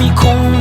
me cool.